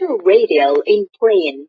to radio in Plain.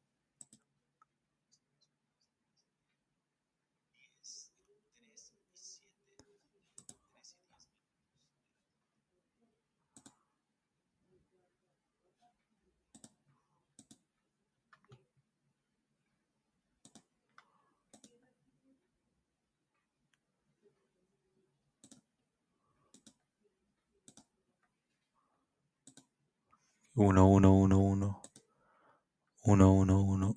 Uno, uno, uno, uno. Uno, uno, uno.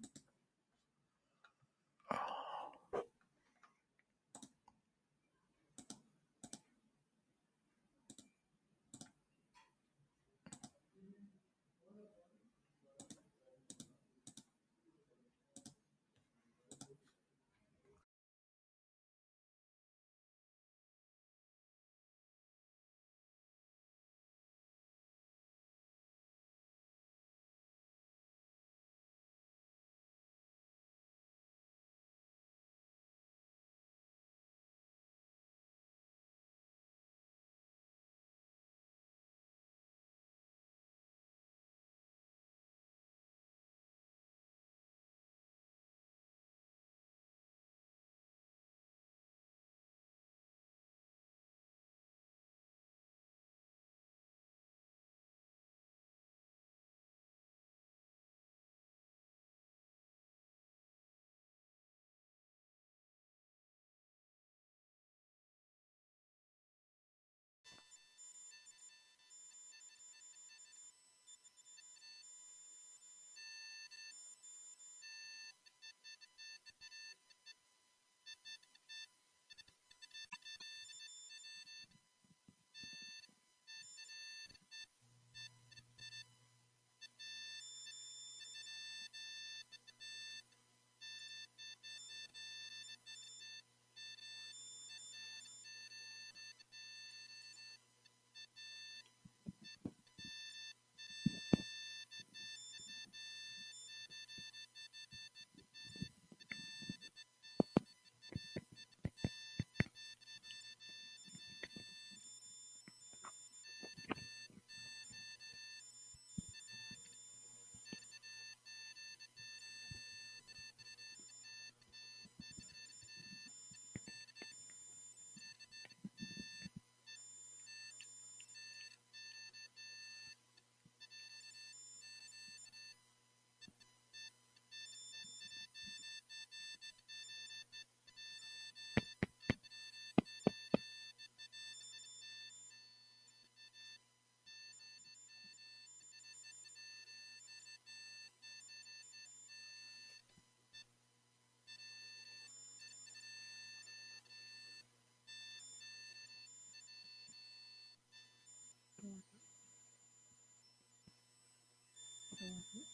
Mm-hmm.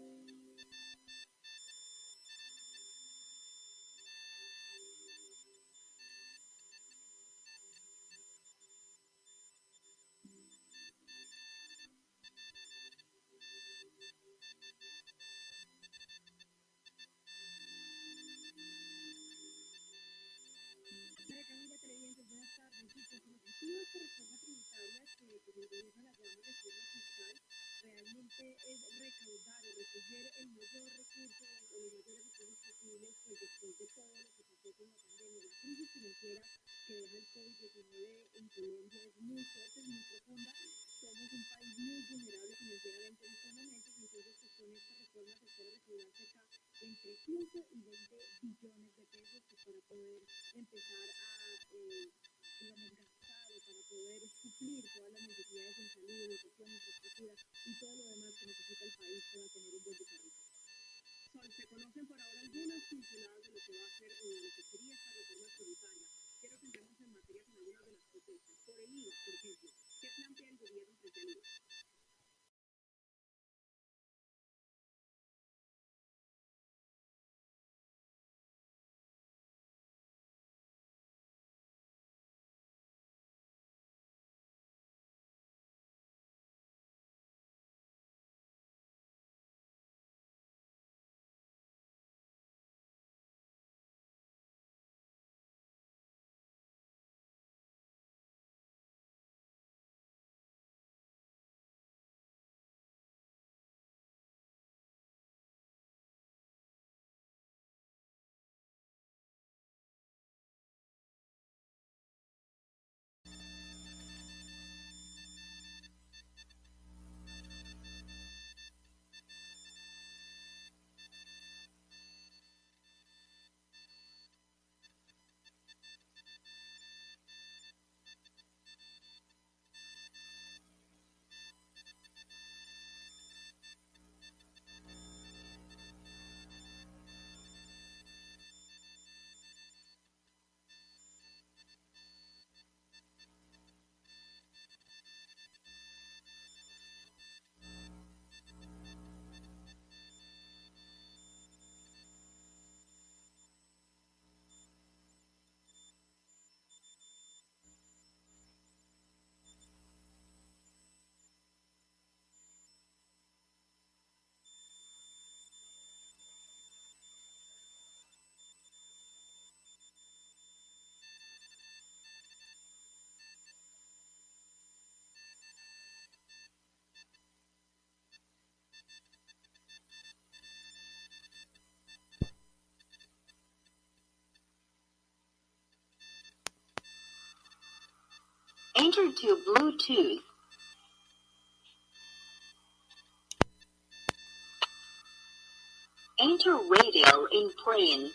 importante es recaudar o recoger el mayor recurso o los mayores recursos posibles pues después de todo lo que pasó con la pandemia. La crisis financiera que deja el COVID-19 en Colombia es muy fuerte, muy profunda. Somos un país muy vulnerable financieramente en estos momentos, entonces pues, con esta reforma se espera recaudar cerca de entre 15 y 20 billones de pesos pues, para poder empezar a se conocen por ahora algunas pinceladas de lo que va a ser Enter to Bluetooth. Enter radio in plane.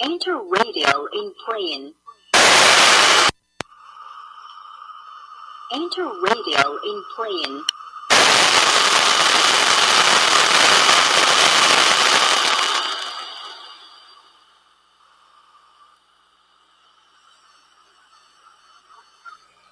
Enter radio in plane. Enter radio in plane.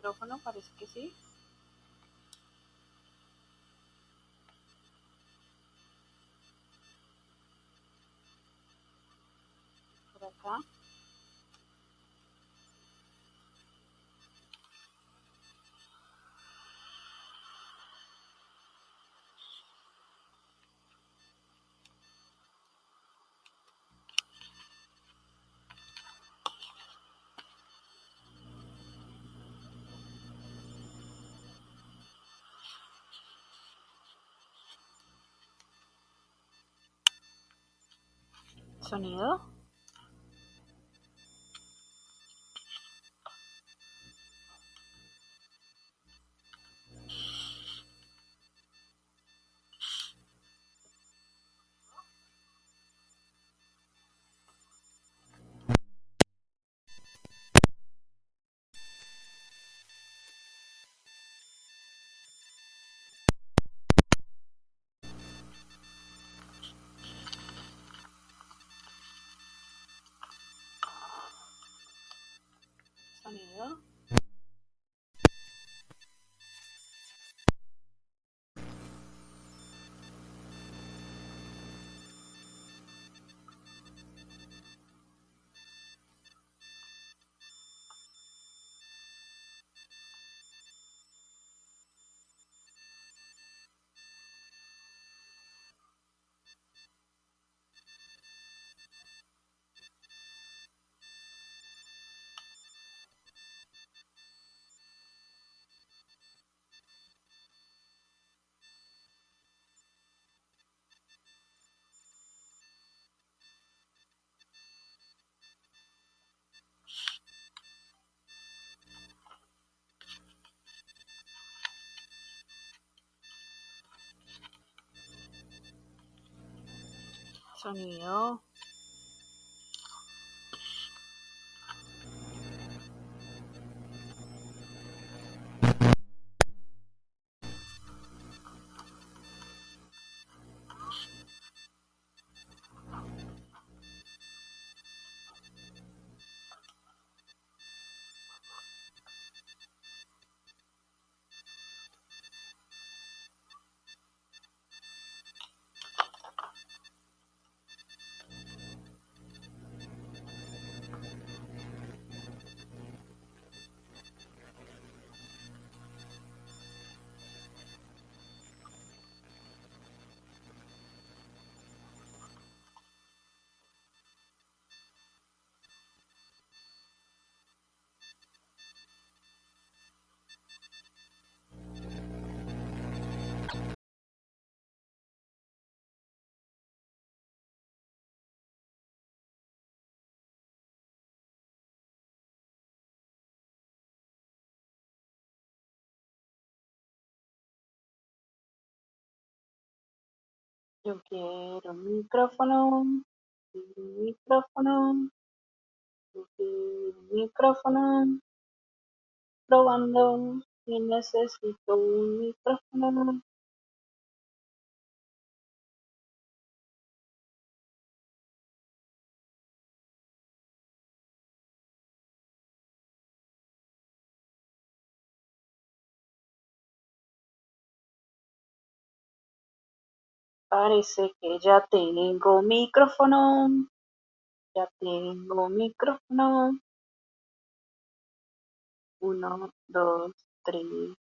Micrófono? Parece que sí. Por acá. Sonido. 추천이에요. Yo quiero un micrófono. Un micrófono. Un micrófono. Probando. Y necesito un micrófono. Parece que ya tengo micrófono. Ya tengo micrófono. Uno, dos, tres,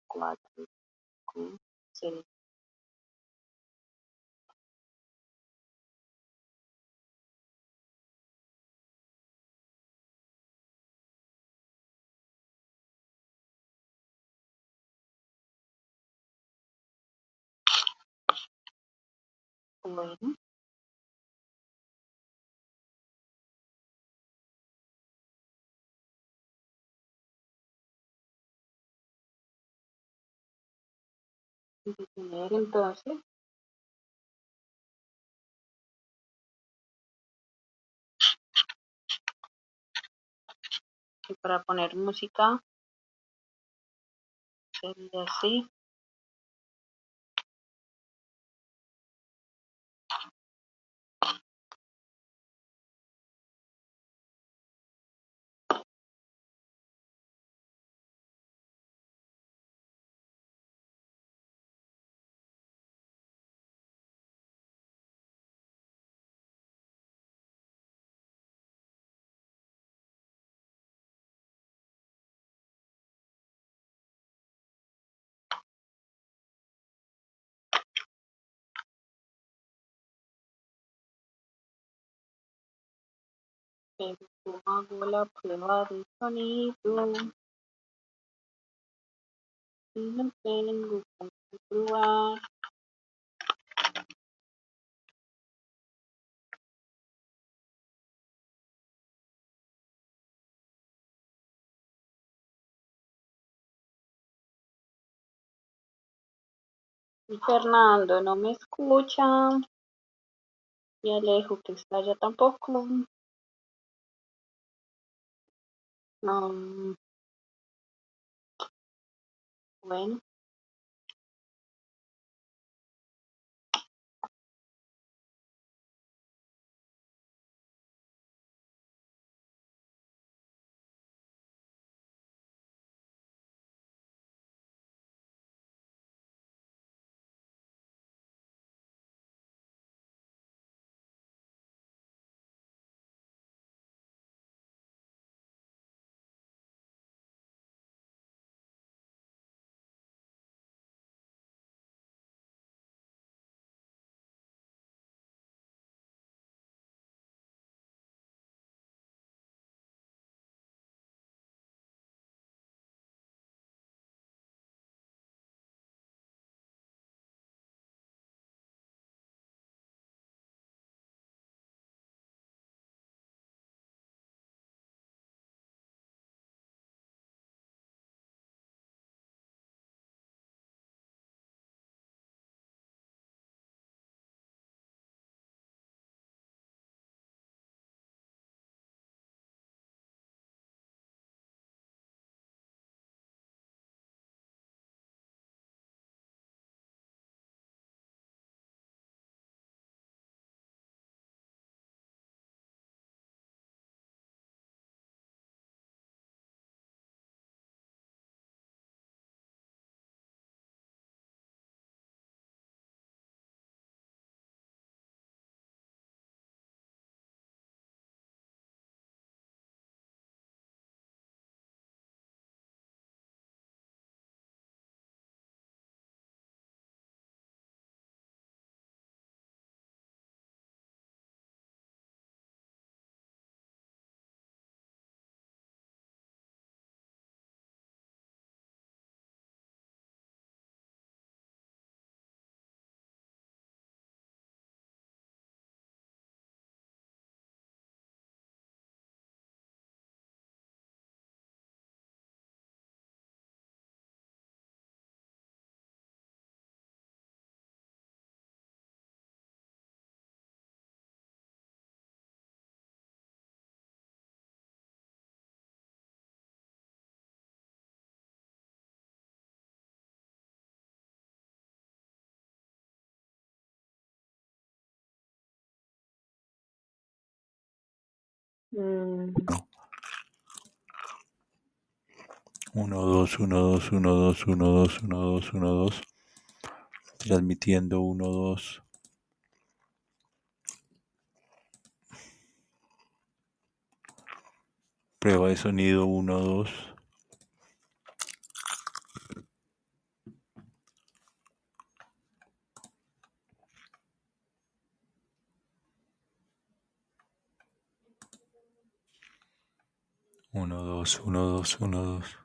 cuatro, cinco, seis. Bueno, detener entonces. Y para poner música sería así. Pero hago la prueba de sonido y no tengo probar. Y Fernando no me escucha. Y Alejo que está allá tampoco. No. Bueno, Mm. Uno, dos, uno, dos, uno, dos, uno, dos, uno, dos, uno, dos. Transmitiendo uno, dos. Prueba de sonido uno, dos. 1, 2, 1, 2, 1, 2.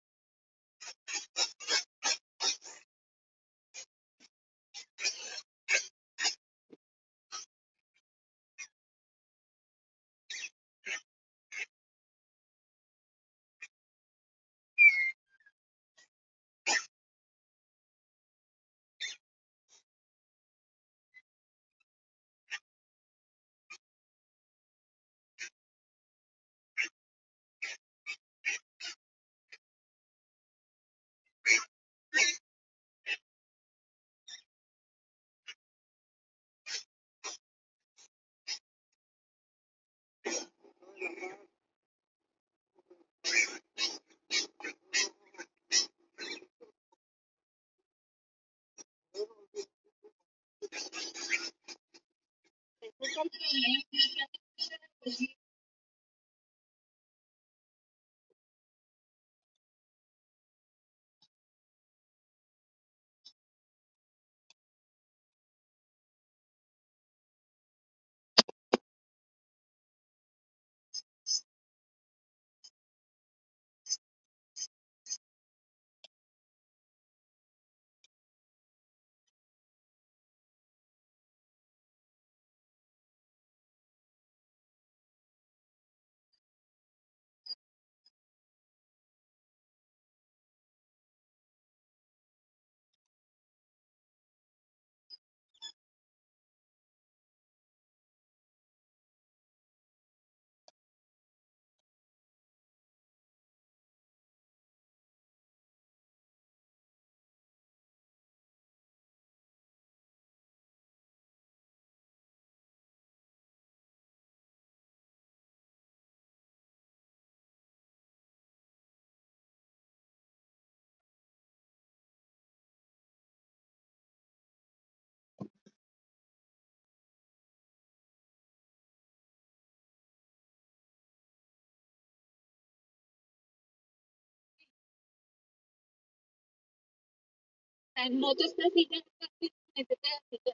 He lived in Manchester. no te estás diciendo que te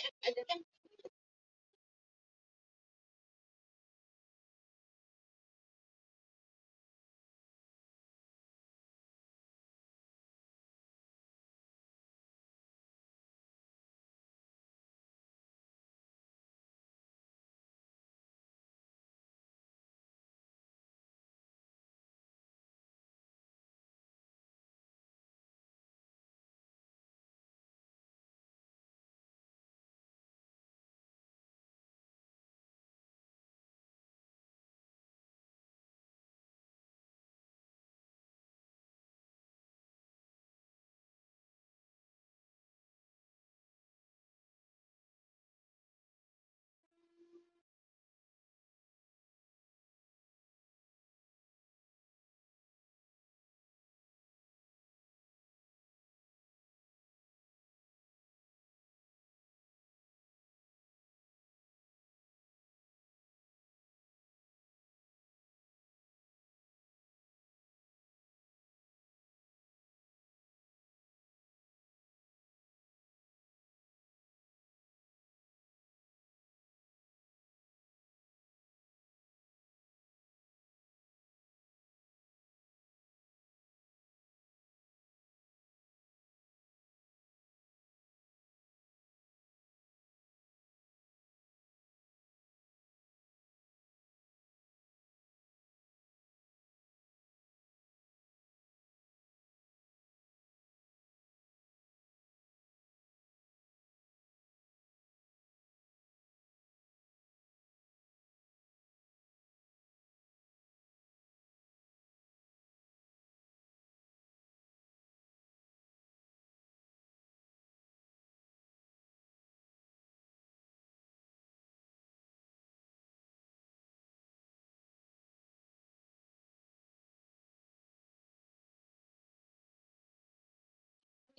Kiswahili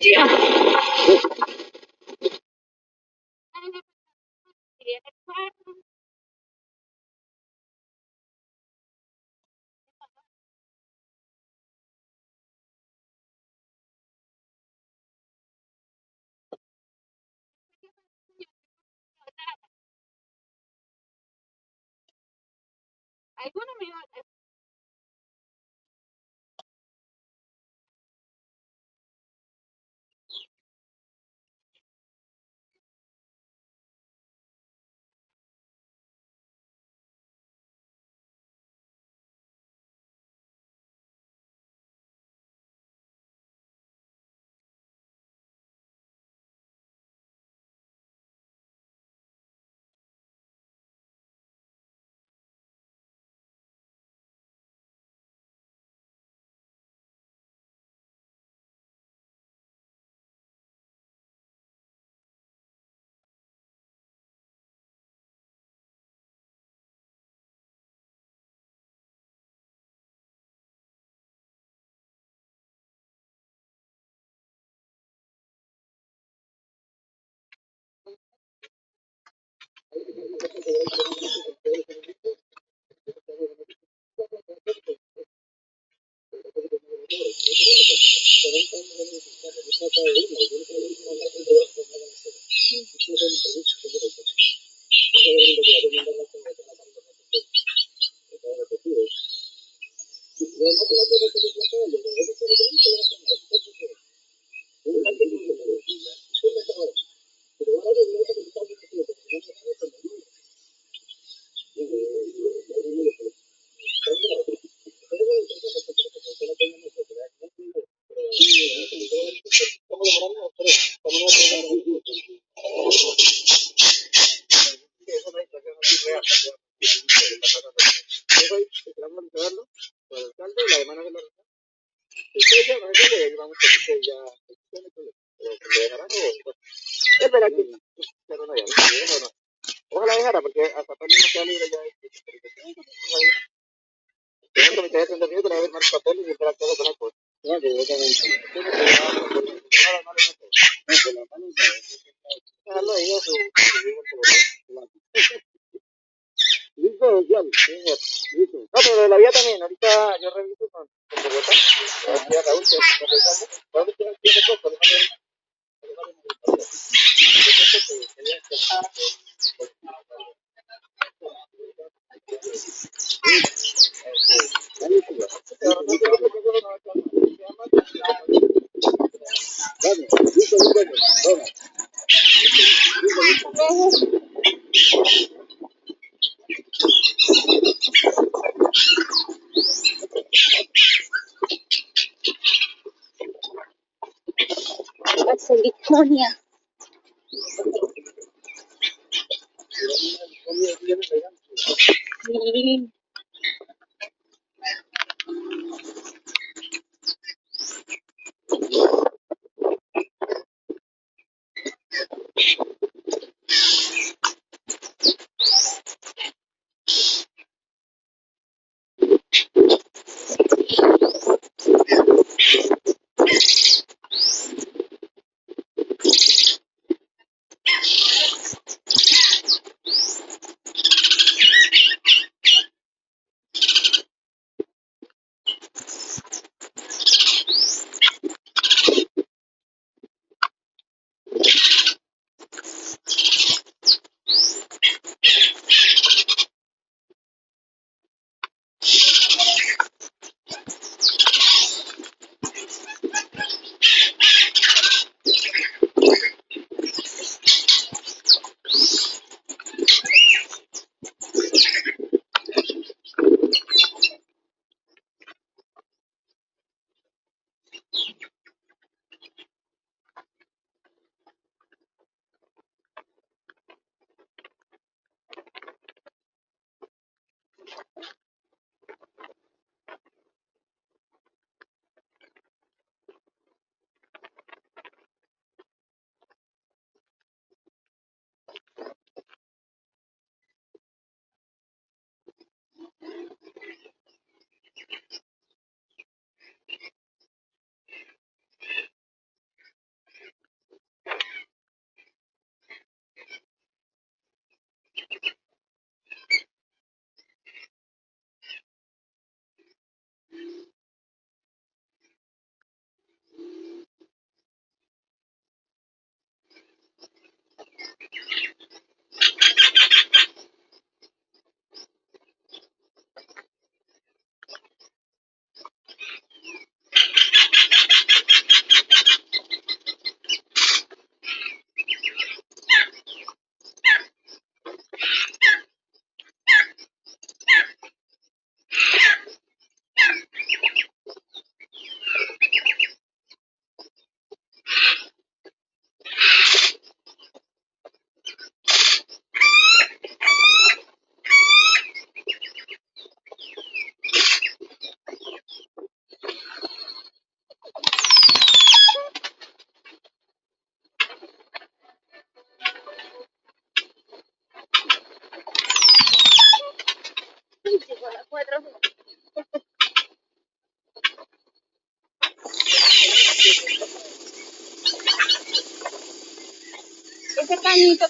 Yeah. Dos, uno, dos. Gracias.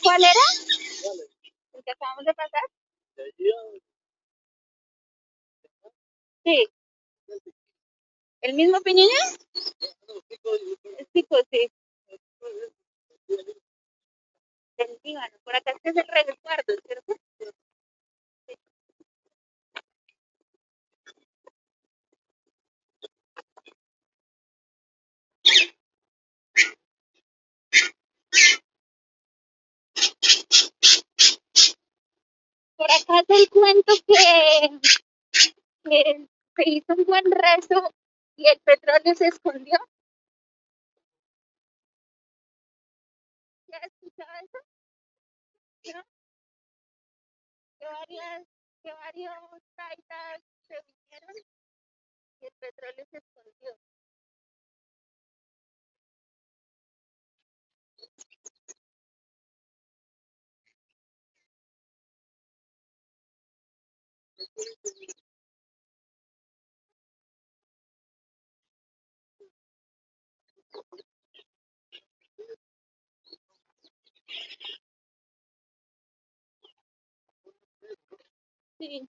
Cuál era? ¿El que acabamos de pasar? Sí. ¿El mismo Piñeña? El pico, sí. El Líbano. Por acá este es el resguardo, ¿cierto? Por acá el cuento que, que se hizo un buen rezo y el petróleo se escondió. ¿Ya has escuchado eso? ¿No? Que varias, que varios taitas se vinieron y el petróleo se escondió. Sí.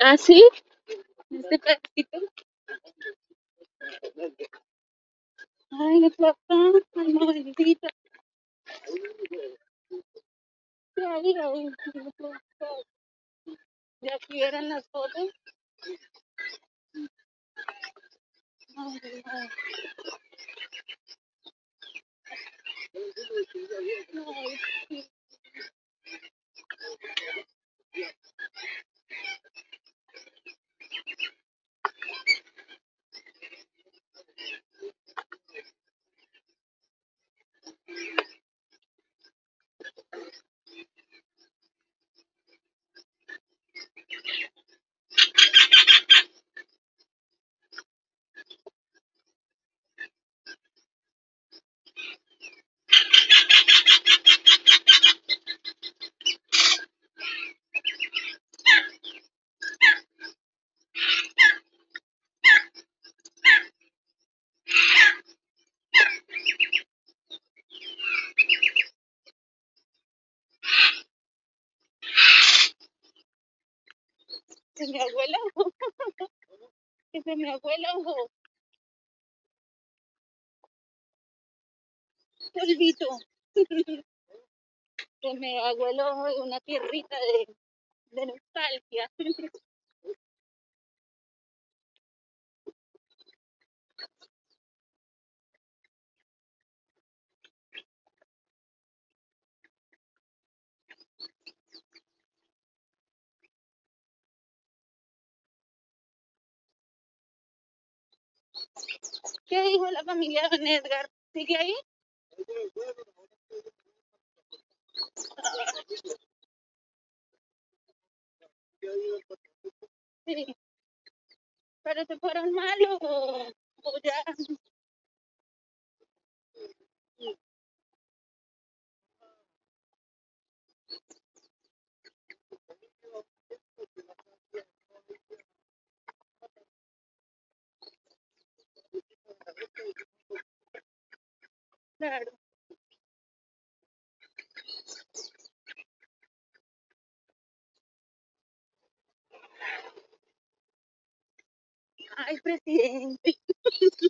¿Ah, sí? Este. familia don Edgar sigue ahí. Sí. Pero se fueron malos o, o ya Claro. Ay, presidente.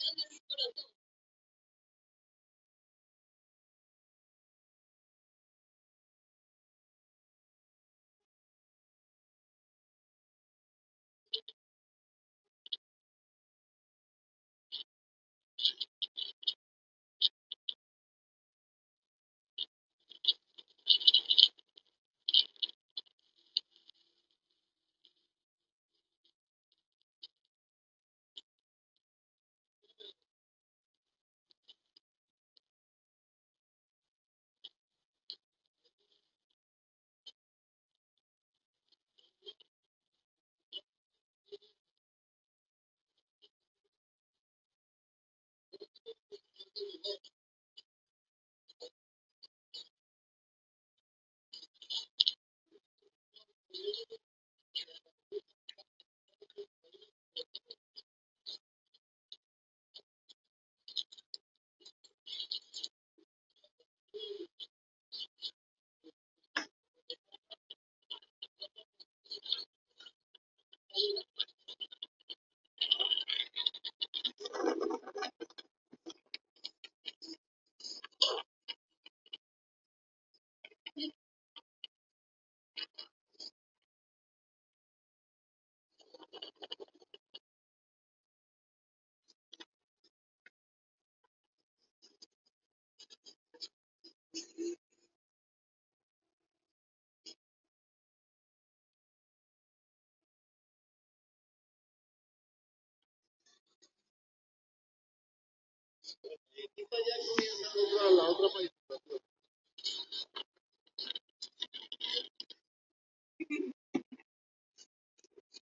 Entonces,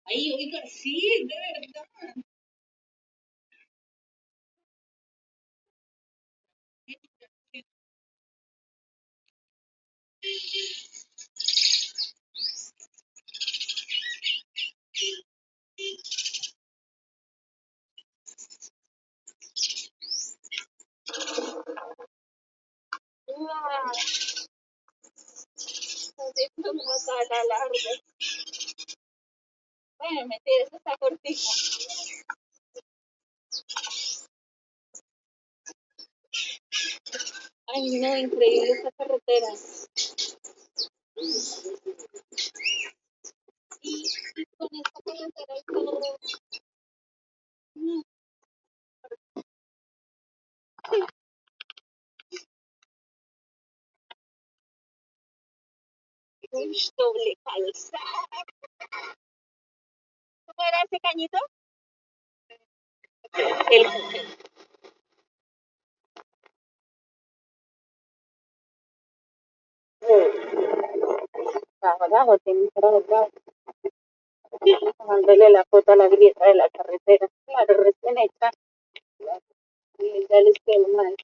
Ay, oiga, sí, de verdad. Está la larga. Bueno, mentira, eso está cortito. Ay, no, increíble esta carretera. Y, y con esta carretera y todo. No, uy, doble calzada. ¿Cómo era ese cañito? El Abajo tiene que estar Mándale la foto a la grieta de la carretera. Claro, recién hecha. Y ya les quedó mal.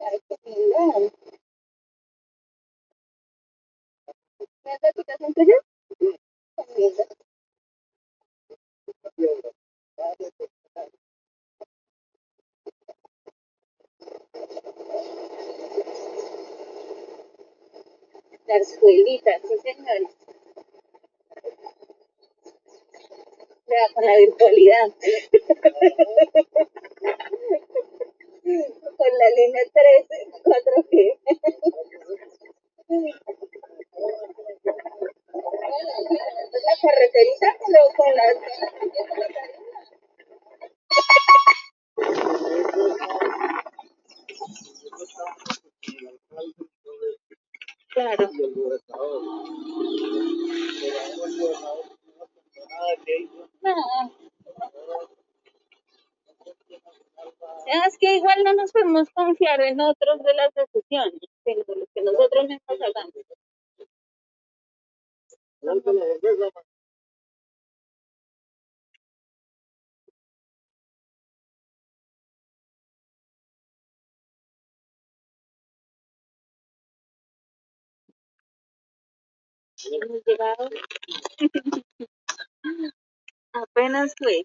Ay, qué ¿Es sí señores. La virtualidad. con la línea 13, 4G. Pero con la claro. No. Es que igual no nos podemos confiar en otros de las decisiones sino de lo que nosotros mismos hagamos apenas fue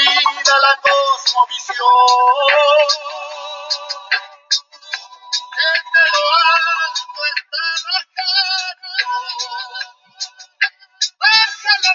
ilumina la cosmovisión. Desde lo alto está la cara, baja la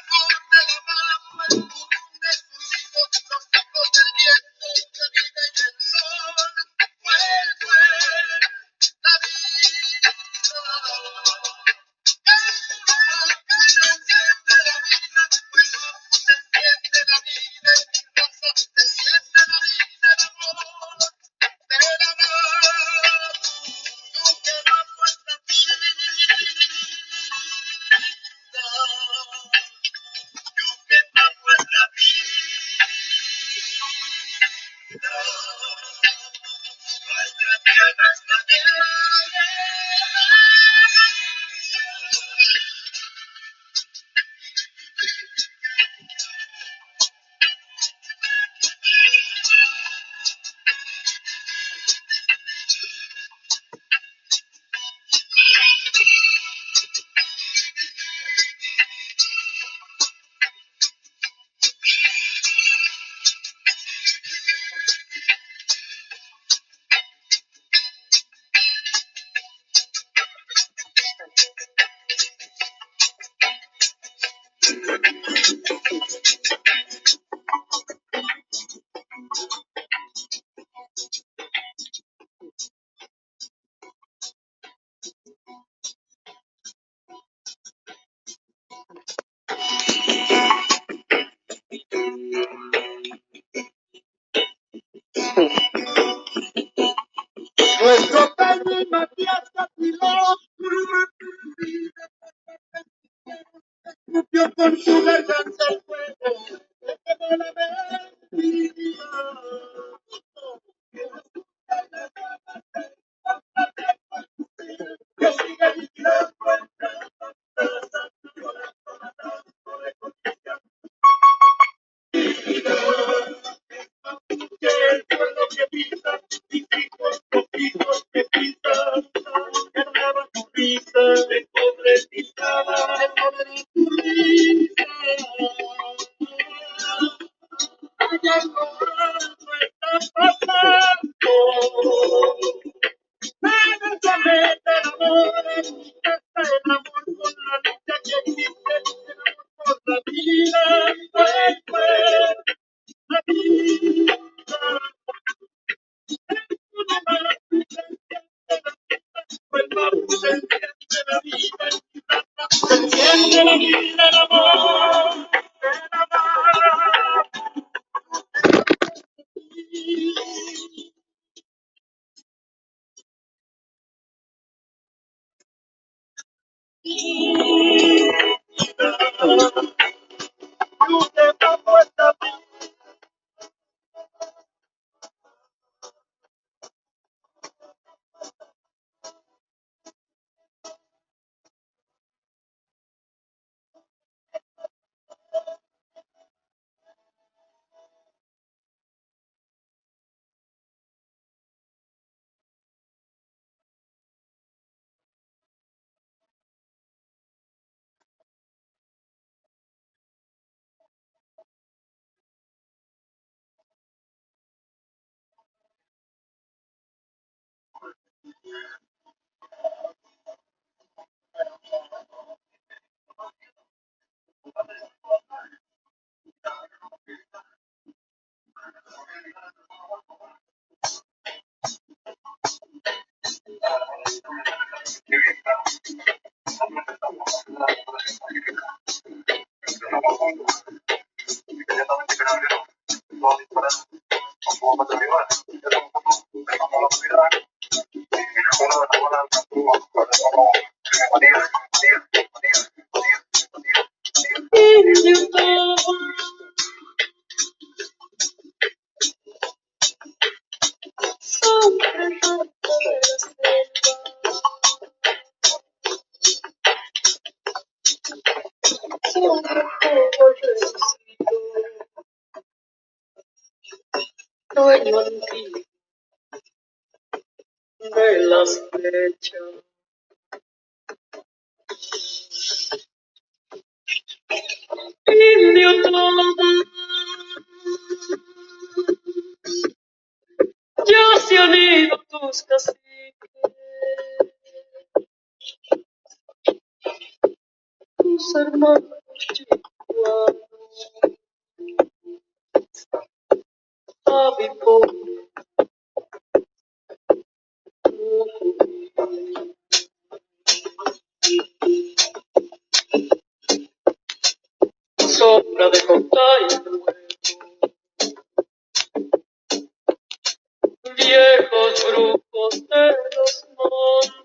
viejos grupos de los montes.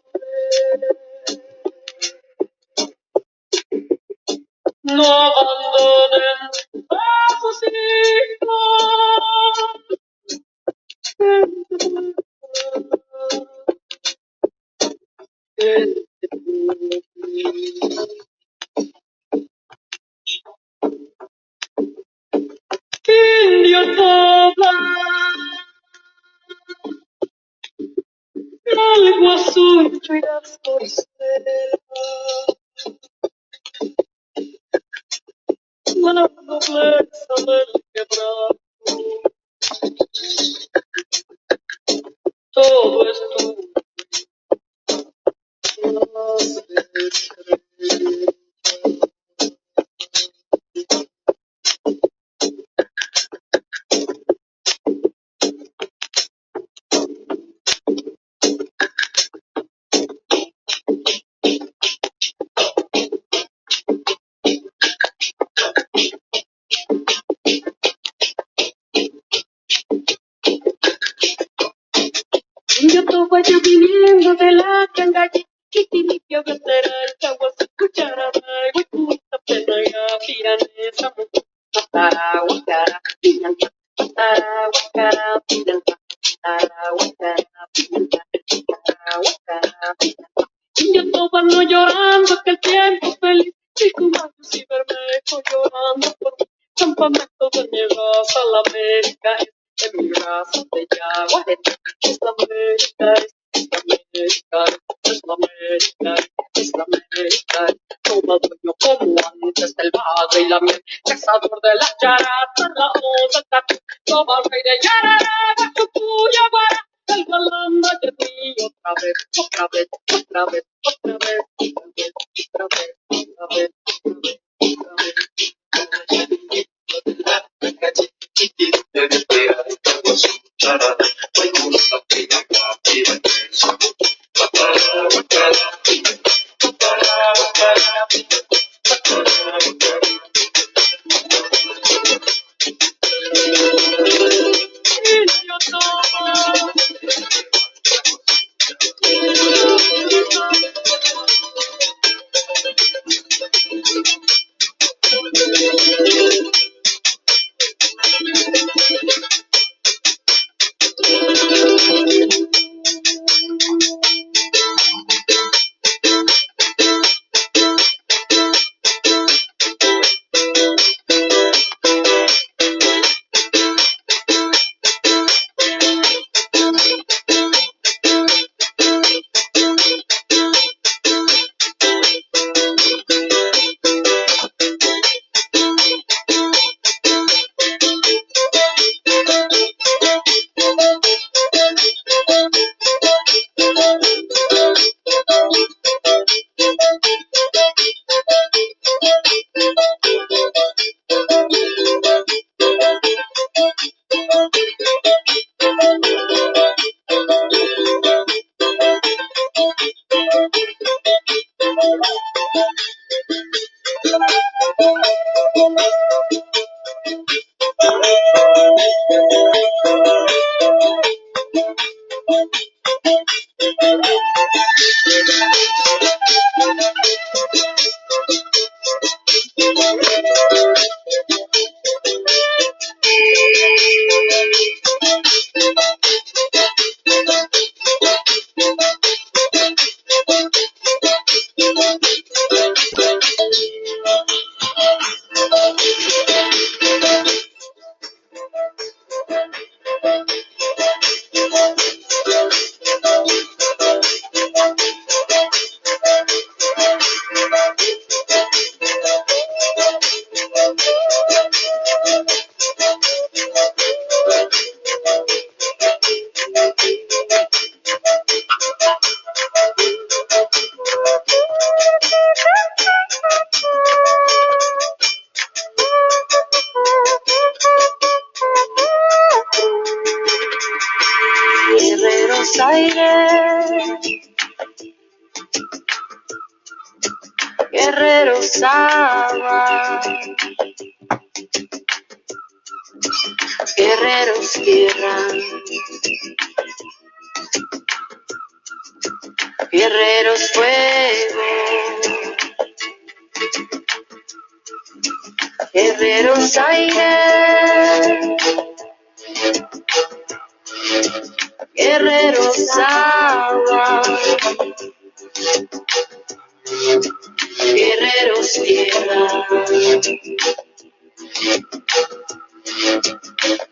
No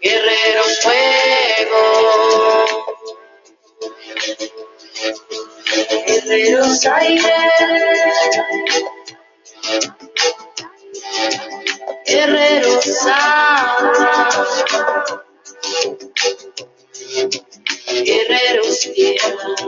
guerreros fuego, guerreros aire, guerreros agua, guerreros tierra,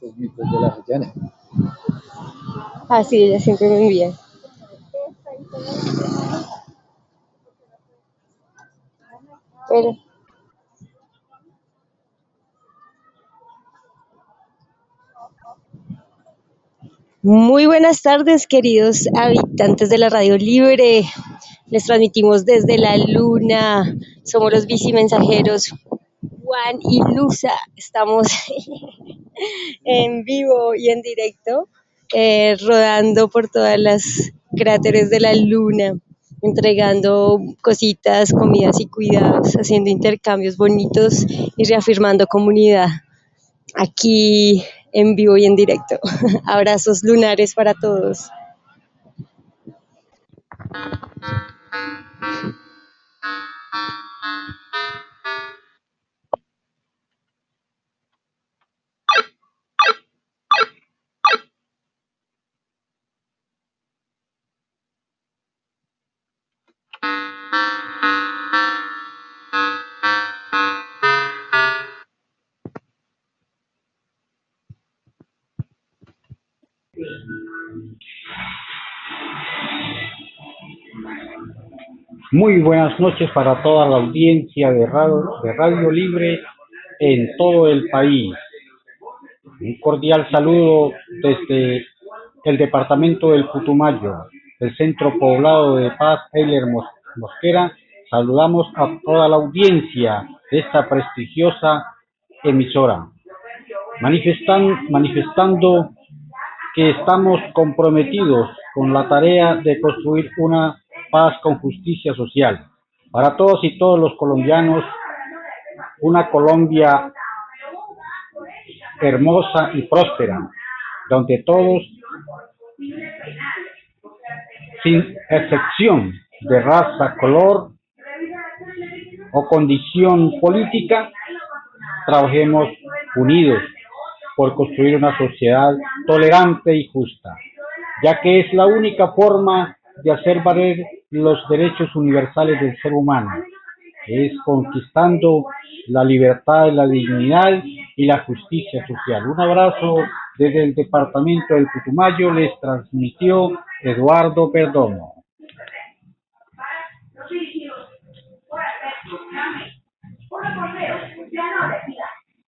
Esos mitos de las llanas. Así, ella siempre me envía. Pero, muy buenas tardes, queridos habitantes de la Radio Libre. Les transmitimos desde la luna. Somos los bicimensajeros Juan y Luza. Estamos en vivo y en directo, eh, rodando por todas las cráteres de la luna, entregando cositas, comidas y cuidados, haciendo intercambios bonitos y reafirmando comunidad aquí en vivo y en directo. Abrazos lunares para todos. Muy buenas noches para toda la audiencia de Radio, de Radio Libre en todo el país. Un cordial saludo desde el departamento del Putumayo, el centro poblado de Paz, Eiler Mos- Mosquera. Saludamos a toda la audiencia de esta prestigiosa emisora, manifestan, manifestando que estamos comprometidos con la tarea de construir una paz con justicia social. Para todos y todos los colombianos, una Colombia hermosa y próspera, donde todos, sin excepción de raza, color o condición política, trabajemos unidos por construir una sociedad tolerante y justa, ya que es la única forma de hacer valer los derechos universales del ser humano, es conquistando la libertad, la dignidad y la justicia social. Un abrazo desde el departamento del Putumayo les transmitió Eduardo Perdomo.